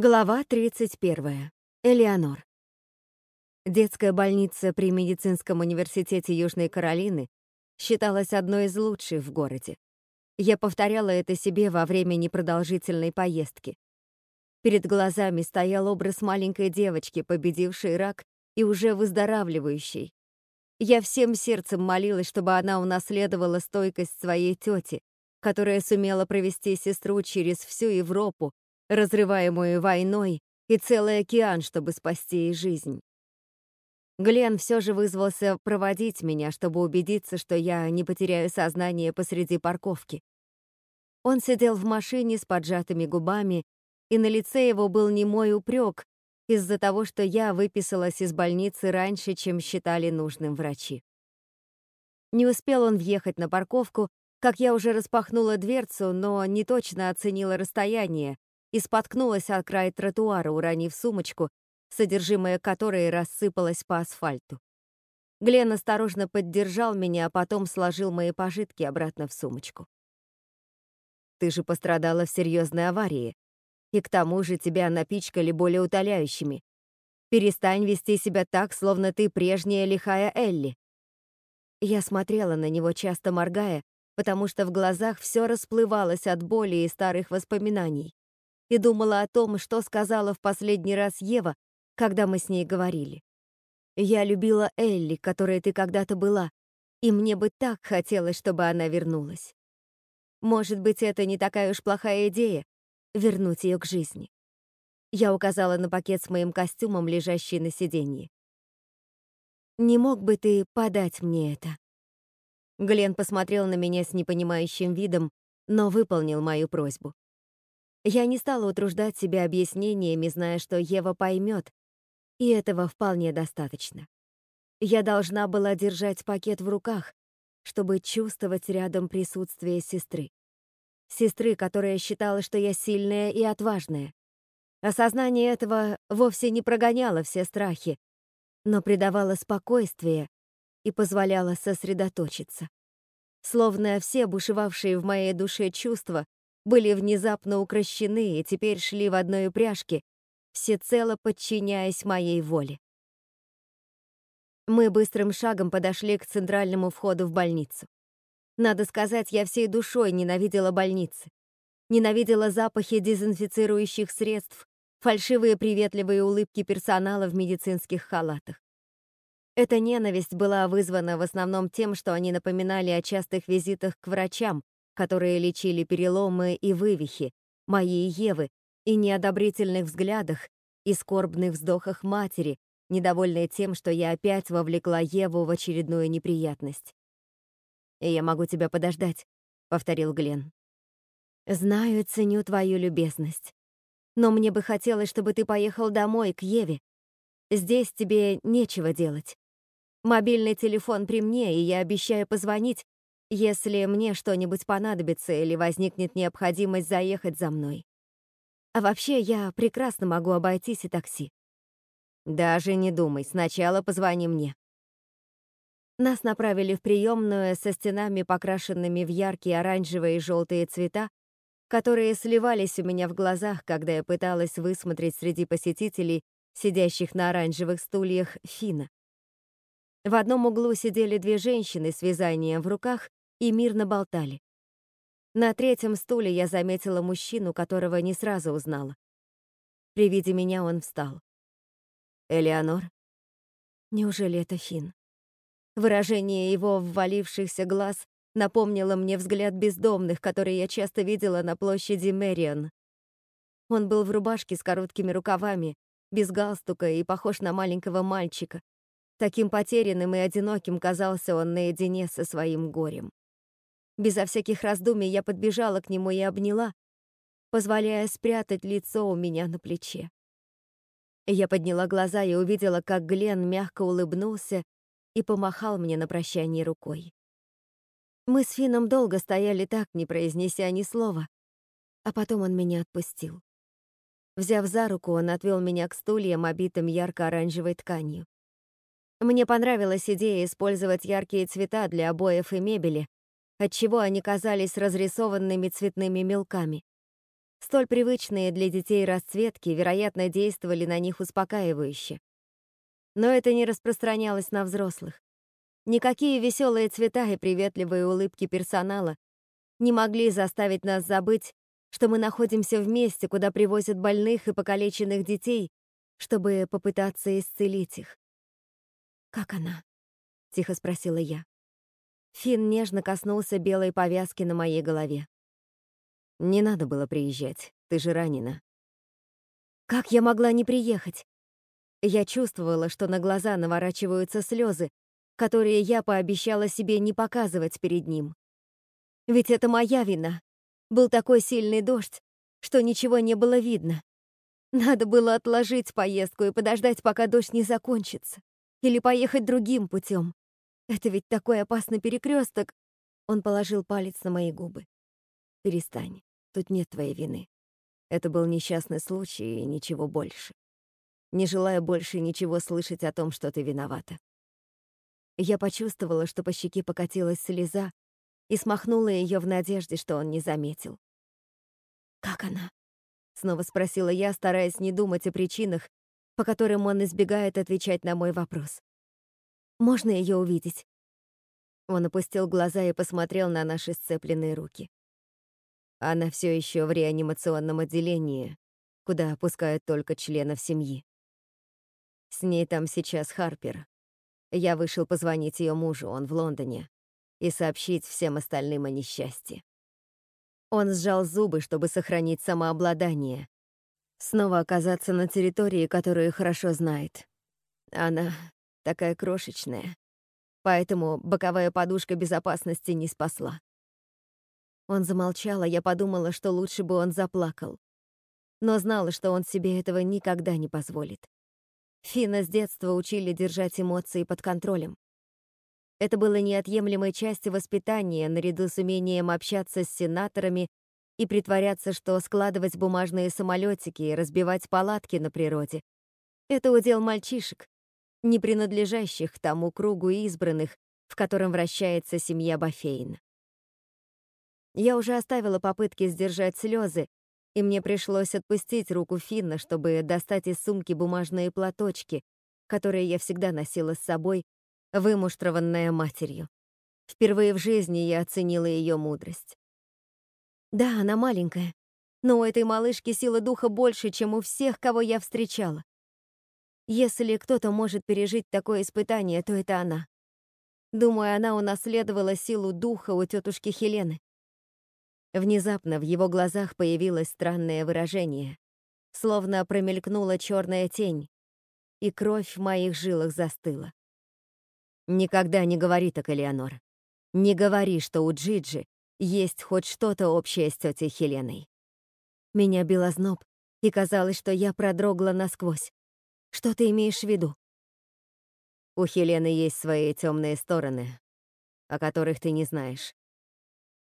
Глава 31. Элеонор. Детская больница при медицинском университете Южной Каролины считалась одной из лучших в городе. Я повторяла это себе во время непродолжительной поездки. Перед глазами стоял образ маленькой девочки, победившей рак и уже выздоравливающей. Я всем сердцем молилась, чтобы она унаследовала стойкость своей тети, которая сумела провести сестру через всю Европу разрываемую войной, и целый океан, чтобы спасти ей жизнь. Глен все же вызвался проводить меня, чтобы убедиться, что я не потеряю сознание посреди парковки. Он сидел в машине с поджатыми губами, и на лице его был немой упрек из-за того, что я выписалась из больницы раньше, чем считали нужным врачи. Не успел он въехать на парковку, как я уже распахнула дверцу, но не точно оценила расстояние, и споткнулась о край тротуара, уронив сумочку, содержимое которой рассыпалось по асфальту. Глен осторожно поддержал меня, а потом сложил мои пожитки обратно в сумочку. «Ты же пострадала в серьезной аварии, и к тому же тебя напичкали более утоляющими. Перестань вести себя так, словно ты прежняя лихая Элли». Я смотрела на него, часто моргая, потому что в глазах все расплывалось от боли и старых воспоминаний и думала о том, что сказала в последний раз Ева, когда мы с ней говорили. «Я любила Элли, которой ты когда-то была, и мне бы так хотелось, чтобы она вернулась. Может быть, это не такая уж плохая идея — вернуть ее к жизни». Я указала на пакет с моим костюмом, лежащий на сиденье. «Не мог бы ты подать мне это?» Глен посмотрел на меня с непонимающим видом, но выполнил мою просьбу. Я не стала утруждать себя объяснениями, зная, что Ева поймет, и этого вполне достаточно. Я должна была держать пакет в руках, чтобы чувствовать рядом присутствие сестры. Сестры, которая считала, что я сильная и отважная. Осознание этого вовсе не прогоняло все страхи, но придавало спокойствие и позволяло сосредоточиться. Словно все бушевавшие в моей душе чувства были внезапно укращены и теперь шли в одной упряжке, всецело подчиняясь моей воле. Мы быстрым шагом подошли к центральному входу в больницу. Надо сказать, я всей душой ненавидела больницы. Ненавидела запахи дезинфицирующих средств, фальшивые приветливые улыбки персонала в медицинских халатах. Эта ненависть была вызвана в основном тем, что они напоминали о частых визитах к врачам, которые лечили переломы и вывихи, моей Евы, и неодобрительных взглядах и скорбных вздохах матери, недовольной тем, что я опять вовлекла Еву в очередную неприятность. «Я могу тебя подождать», — повторил Глен. «Знаю, ценю твою любезность. Но мне бы хотелось, чтобы ты поехал домой, к Еве. Здесь тебе нечего делать. Мобильный телефон при мне, и я обещаю позвонить, если мне что-нибудь понадобится или возникнет необходимость заехать за мной. А вообще, я прекрасно могу обойтись и такси. Даже не думай, сначала позвони мне. Нас направили в приемную со стенами, покрашенными в яркие оранжевые и желтые цвета, которые сливались у меня в глазах, когда я пыталась высмотреть среди посетителей, сидящих на оранжевых стульях, Фина. В одном углу сидели две женщины с вязанием в руках и мирно болтали. На третьем стуле я заметила мужчину, которого не сразу узнала. При виде меня он встал. «Элеонор?» Неужели это Фин? Выражение его ввалившихся глаз напомнило мне взгляд бездомных, который я часто видела на площади Мэрион. Он был в рубашке с короткими рукавами, без галстука и похож на маленького мальчика. Таким потерянным и одиноким казался он наедине со своим горем. Безо всяких раздумий я подбежала к нему и обняла, позволяя спрятать лицо у меня на плече. Я подняла глаза и увидела, как Глен мягко улыбнулся и помахал мне на прощание рукой. Мы с Фином долго стояли так, не произнеся ни слова, а потом он меня отпустил. Взяв за руку, он отвел меня к стульям, обитым ярко-оранжевой тканью. Мне понравилась идея использовать яркие цвета для обоев и мебели, отчего они казались разрисованными цветными мелками. Столь привычные для детей расцветки, вероятно, действовали на них успокаивающе. Но это не распространялось на взрослых. Никакие веселые цвета и приветливые улыбки персонала не могли заставить нас забыть, что мы находимся в месте, куда привозят больных и покалеченных детей, чтобы попытаться исцелить их. «Как она?» — тихо спросила я. Финн нежно коснулся белой повязки на моей голове. «Не надо было приезжать, ты же ранена». «Как я могла не приехать?» Я чувствовала, что на глаза наворачиваются слезы, которые я пообещала себе не показывать перед ним. Ведь это моя вина. Был такой сильный дождь, что ничего не было видно. Надо было отложить поездку и подождать, пока дождь не закончится. Или поехать другим путем. Это ведь такой опасный перекресток. Он положил палец на мои губы. Перестань, тут нет твоей вины. Это был несчастный случай и ничего больше. Не желая больше ничего слышать о том, что ты виновата. Я почувствовала, что по щеке покатилась слеза, и смахнула ее в надежде, что он не заметил. «Как она?» — снова спросила я, стараясь не думать о причинах, по которым он избегает отвечать на мой вопрос. «Можно ее увидеть?» Он опустил глаза и посмотрел на наши сцепленные руки. Она все еще в реанимационном отделении, куда опускают только членов семьи. С ней там сейчас Харпер. Я вышел позвонить ее мужу, он в Лондоне, и сообщить всем остальным о несчастье. Он сжал зубы, чтобы сохранить самообладание, снова оказаться на территории, которую хорошо знает. Она такая крошечная, поэтому боковая подушка безопасности не спасла. Он замолчал, а я подумала, что лучше бы он заплакал. Но знала, что он себе этого никогда не позволит. Фина с детства учили держать эмоции под контролем. Это было неотъемлемой частью воспитания, наряду с умением общаться с сенаторами и притворяться, что складывать бумажные самолетики и разбивать палатки на природе — это удел мальчишек, не принадлежащих тому кругу избранных, в котором вращается семья Бафейн. Я уже оставила попытки сдержать слезы, и мне пришлось отпустить руку Финна, чтобы достать из сумки бумажные платочки, которые я всегда носила с собой, вымуштрованная матерью. Впервые в жизни я оценила ее мудрость. Да, она маленькая, но у этой малышки сила духа больше, чем у всех, кого я встречала. Если кто-то может пережить такое испытание, то это она. Думаю, она унаследовала силу духа у тетушки Хелены. Внезапно в его глазах появилось странное выражение, словно промелькнула черная тень, и кровь в моих жилах застыла. Никогда не говори так, Элеонор. Не говори, что у Джиджи есть хоть что-то общее с тетей Хеленой. Меня бил зноб, и казалось, что я продрогла насквозь. Что ты имеешь в виду? У Хелены есть свои темные стороны, о которых ты не знаешь.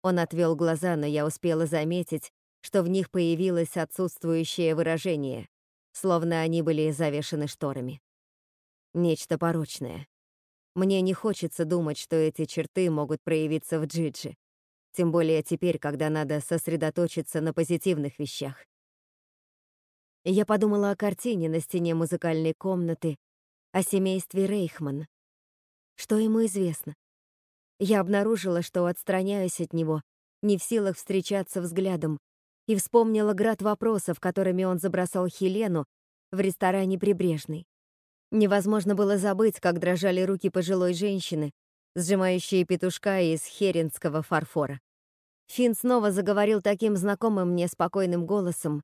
Он отвел глаза, но я успела заметить, что в них появилось отсутствующее выражение, словно они были завешены шторами. Нечто порочное. Мне не хочется думать, что эти черты могут проявиться в Джиджи. Тем более теперь, когда надо сосредоточиться на позитивных вещах. Я подумала о картине на стене музыкальной комнаты, о семействе Рейхман. Что ему известно? Я обнаружила, что отстраняюсь от него, не в силах встречаться взглядом, и вспомнила град вопросов, которыми он забросал Хелену в ресторане «Прибрежный». Невозможно было забыть, как дрожали руки пожилой женщины, сжимающие петушка из херенского фарфора. Финн снова заговорил таким знакомым мне спокойным голосом,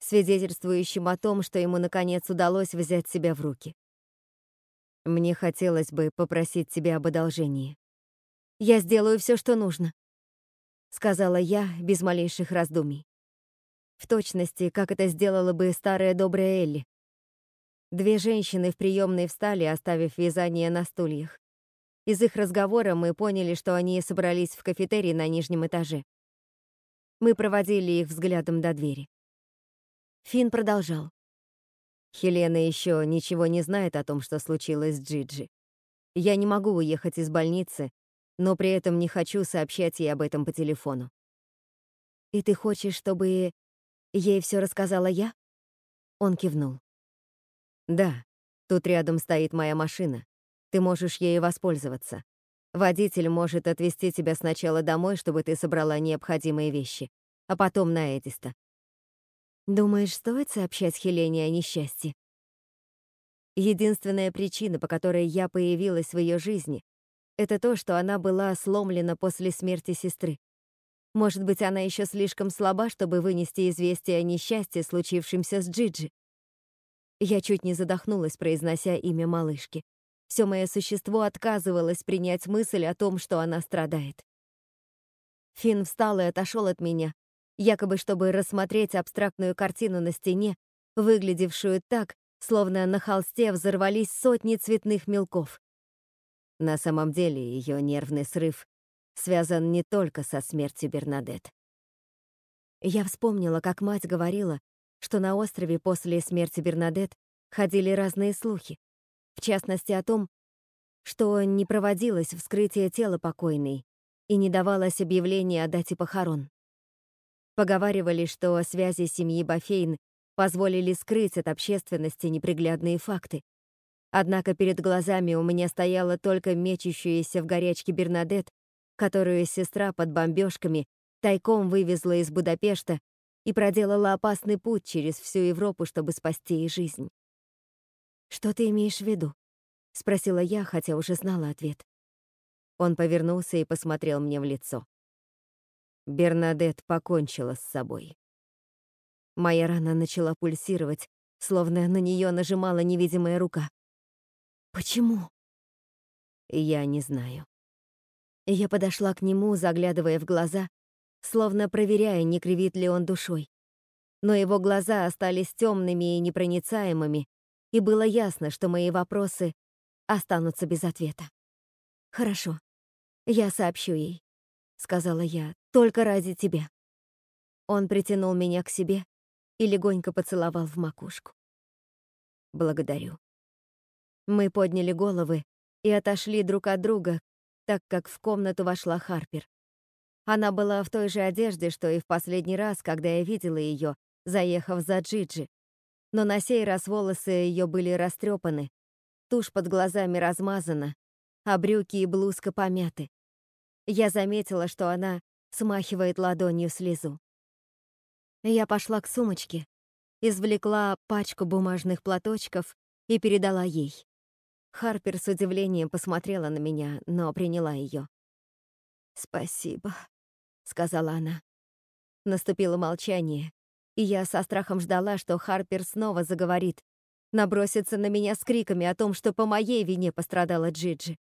свидетельствующим о том, что ему наконец удалось взять себя в руки. Мне хотелось бы попросить тебя об одолжении. Я сделаю все, что нужно, сказала я без малейших раздумий. В точности, как это сделала бы старая добрая Элли, Две женщины в приемной встали, оставив вязание на стульях. Из их разговора мы поняли, что они собрались в кафетерии на нижнем этаже. Мы проводили их взглядом до двери. Финн продолжал. Хелена еще ничего не знает о том, что случилось с Джиджи. Я не могу уехать из больницы, но при этом не хочу сообщать ей об этом по телефону. И ты хочешь, чтобы Ей все рассказала я? Он кивнул. Да, тут рядом стоит моя машина. Ты можешь ею воспользоваться. Водитель может отвезти тебя сначала домой, чтобы ты собрала необходимые вещи, а потом на Эдиста. Думаешь, стоит сообщать Хелене о несчастье? Единственная причина, по которой я появилась в ее жизни, это то, что она была сломлена после смерти сестры. Может быть, она еще слишком слаба, чтобы вынести известие о несчастье, случившемся с Джиджи. Я чуть не задохнулась, произнося имя малышки. Все мое существо отказывалось принять мысль о том, что она страдает. Финн встал и отошел от меня, якобы чтобы рассмотреть абстрактную картину на стене, выглядевшую так, словно на холсте взорвались сотни цветных мелков. На самом деле ее нервный срыв связан не только со смертью Бернадет. Я вспомнила, как мать говорила, что на острове после смерти Бернадет ходили разные слухи, в частности о том, что не проводилось вскрытие тела покойной и не давалось объявление о дате похорон. Поговаривали, что связи семьи Бафейн позволили скрыть от общественности неприглядные факты. Однако перед глазами у меня стояла только мечущаяся в горячке Бернадет которую сестра под бомбежками тайком вывезла из Будапешта и проделала опасный путь через всю Европу, чтобы спасти ей жизнь. «Что ты имеешь в виду?» — спросила я, хотя уже знала ответ. Он повернулся и посмотрел мне в лицо. Бернадет покончила с собой. Моя рана начала пульсировать, словно на нее нажимала невидимая рука. «Почему?» Я не знаю. Я подошла к нему, заглядывая в глаза, словно проверяя, не кривит ли он душой. Но его глаза остались темными и непроницаемыми, и было ясно, что мои вопросы останутся без ответа. «Хорошо, я сообщу ей», — сказала я, — «только ради тебя». Он притянул меня к себе и легонько поцеловал в макушку. «Благодарю». Мы подняли головы и отошли друг от друга, так как в комнату вошла Харпер. Она была в той же одежде, что и в последний раз, когда я видела ее, заехав за Джиджи. Но на сей раз волосы ее были растрепаны, тушь под глазами размазана, а брюки и блузка помяты. Я заметила, что она смахивает ладонью слезу. Я пошла к сумочке, извлекла пачку бумажных платочков и передала ей. Харпер с удивлением посмотрела на меня, но приняла ее. «Спасибо», — сказала она. Наступило молчание, и я со страхом ждала, что Харпер снова заговорит, набросится на меня с криками о том, что по моей вине пострадала Джиджи.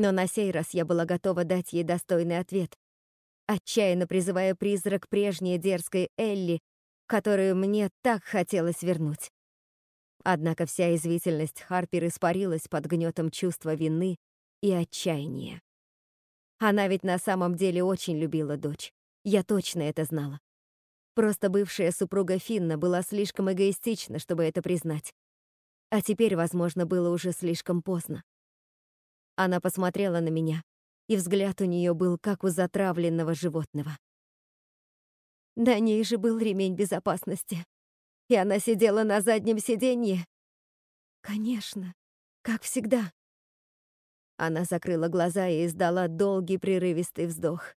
Но на сей раз я была готова дать ей достойный ответ, отчаянно призывая призрак прежней дерзкой Элли, которую мне так хотелось вернуть. Однако вся извительность Харпер испарилась под гнетом чувства вины и отчаяния. Она ведь на самом деле очень любила дочь. Я точно это знала. Просто бывшая супруга Финна была слишком эгоистична, чтобы это признать. А теперь, возможно, было уже слишком поздно. Она посмотрела на меня, и взгляд у нее был как у затравленного животного. На ней же был ремень безопасности, и она сидела на заднем сиденье? Конечно, как всегда. Она закрыла глаза и издала долгий прерывистый вздох.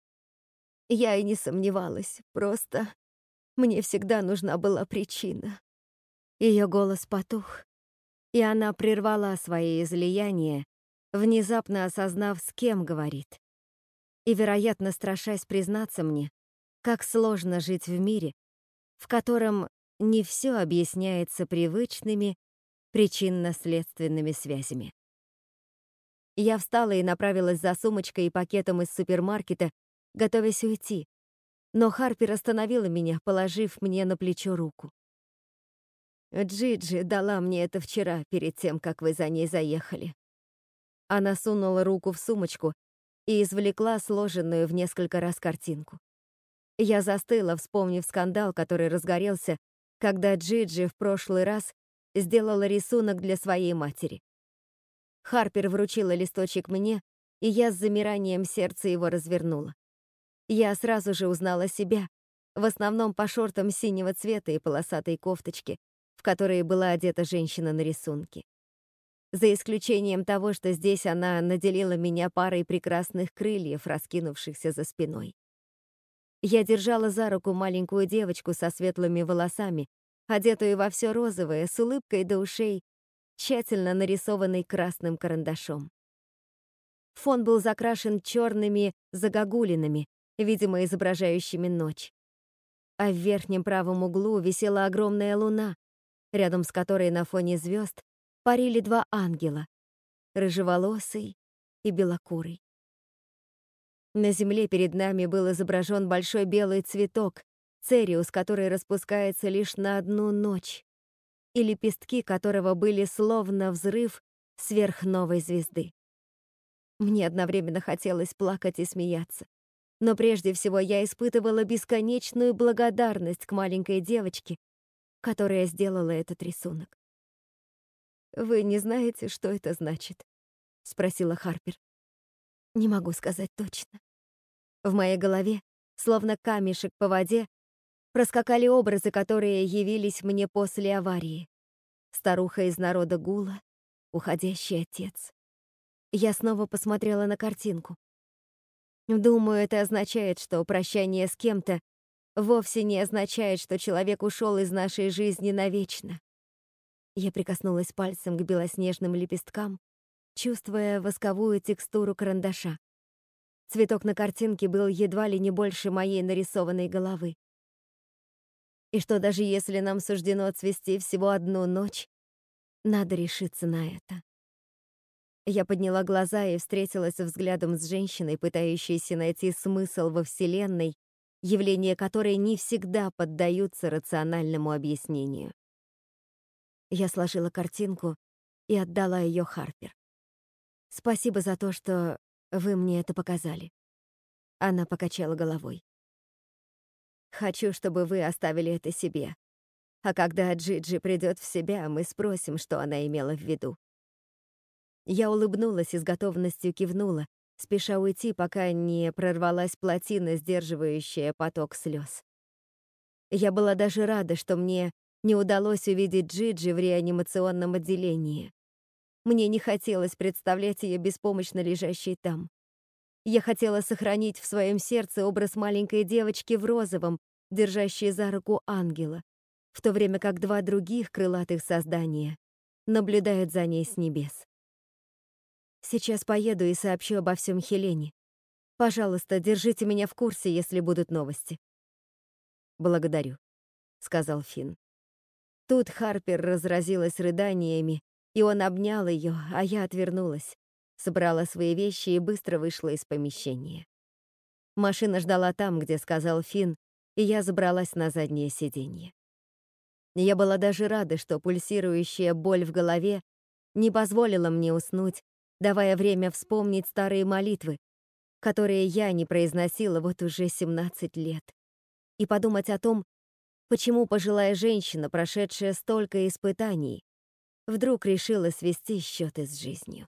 Я и не сомневалась, просто мне всегда нужна была причина. Ее голос потух, и она прервала свои излияния, внезапно осознав, с кем говорит. И, вероятно, страшась признаться мне, как сложно жить в мире, в котором не все объясняется привычными причинно-следственными связями. Я встала и направилась за сумочкой и пакетом из супермаркета, готовясь уйти. Но Харпер остановила меня, положив мне на плечо руку. «Джиджи дала мне это вчера, перед тем, как вы за ней заехали». Она сунула руку в сумочку и извлекла сложенную в несколько раз картинку. Я застыла, вспомнив скандал, который разгорелся когда Джиджи в прошлый раз сделала рисунок для своей матери. Харпер вручила листочек мне, и я с замиранием сердца его развернула. Я сразу же узнала себя, в основном по шортам синего цвета и полосатой кофточке, в которой была одета женщина на рисунке. За исключением того, что здесь она наделила меня парой прекрасных крыльев, раскинувшихся за спиной. Я держала за руку маленькую девочку со светлыми волосами, одетую во все розовое, с улыбкой до ушей, тщательно нарисованной красным карандашом. Фон был закрашен черными загогулинами, видимо, изображающими ночь. А в верхнем правом углу висела огромная луна, рядом с которой на фоне звезд парили два ангела — рыжеволосый и белокурый. На земле перед нами был изображен большой белый цветок, цериус, который распускается лишь на одну ночь, и лепестки которого были словно взрыв сверхновой звезды. Мне одновременно хотелось плакать и смеяться. Но прежде всего я испытывала бесконечную благодарность к маленькой девочке, которая сделала этот рисунок. «Вы не знаете, что это значит?» — спросила Харпер. «Не могу сказать точно». В моей голове, словно камешек по воде, проскакали образы, которые явились мне после аварии. Старуха из народа Гула, уходящий отец. Я снова посмотрела на картинку. Думаю, это означает, что прощание с кем-то вовсе не означает, что человек ушел из нашей жизни навечно. Я прикоснулась пальцем к белоснежным лепесткам, чувствуя восковую текстуру карандаша. Цветок на картинке был едва ли не больше моей нарисованной головы. И что даже если нам суждено цвести всего одну ночь, надо решиться на это. Я подняла глаза и встретилась взглядом с женщиной, пытающейся найти смысл во Вселенной, явления которой не всегда поддаются рациональному объяснению. Я сложила картинку и отдала ее Харпер. «Спасибо за то, что вы мне это показали». Она покачала головой. «Хочу, чтобы вы оставили это себе. А когда Джиджи придет в себя, мы спросим, что она имела в виду. Я улыбнулась и с готовностью кивнула, спеша уйти, пока не прорвалась плотина, сдерживающая поток слез. Я была даже рада, что мне не удалось увидеть Джиджи в реанимационном отделении. Мне не хотелось представлять ее беспомощно лежащей там. Я хотела сохранить в своем сердце образ маленькой девочки в розовом, держащей за руку ангела, в то время как два других крылатых создания наблюдают за ней с небес. Сейчас поеду и сообщу обо всем Хелене. Пожалуйста, держите меня в курсе, если будут новости. Благодарю, сказал Финн. Тут Харпер разразилась рыданиями, и он обнял ее, а я отвернулась, собрала свои вещи и быстро вышла из помещения. Машина ждала там, где сказал Финн, и я забралась на заднее сиденье. Я была даже рада, что пульсирующая боль в голове не позволила мне уснуть давая время вспомнить старые молитвы, которые я не произносила вот уже 17 лет, и подумать о том, почему пожилая женщина, прошедшая столько испытаний, вдруг решила свести счеты с жизнью.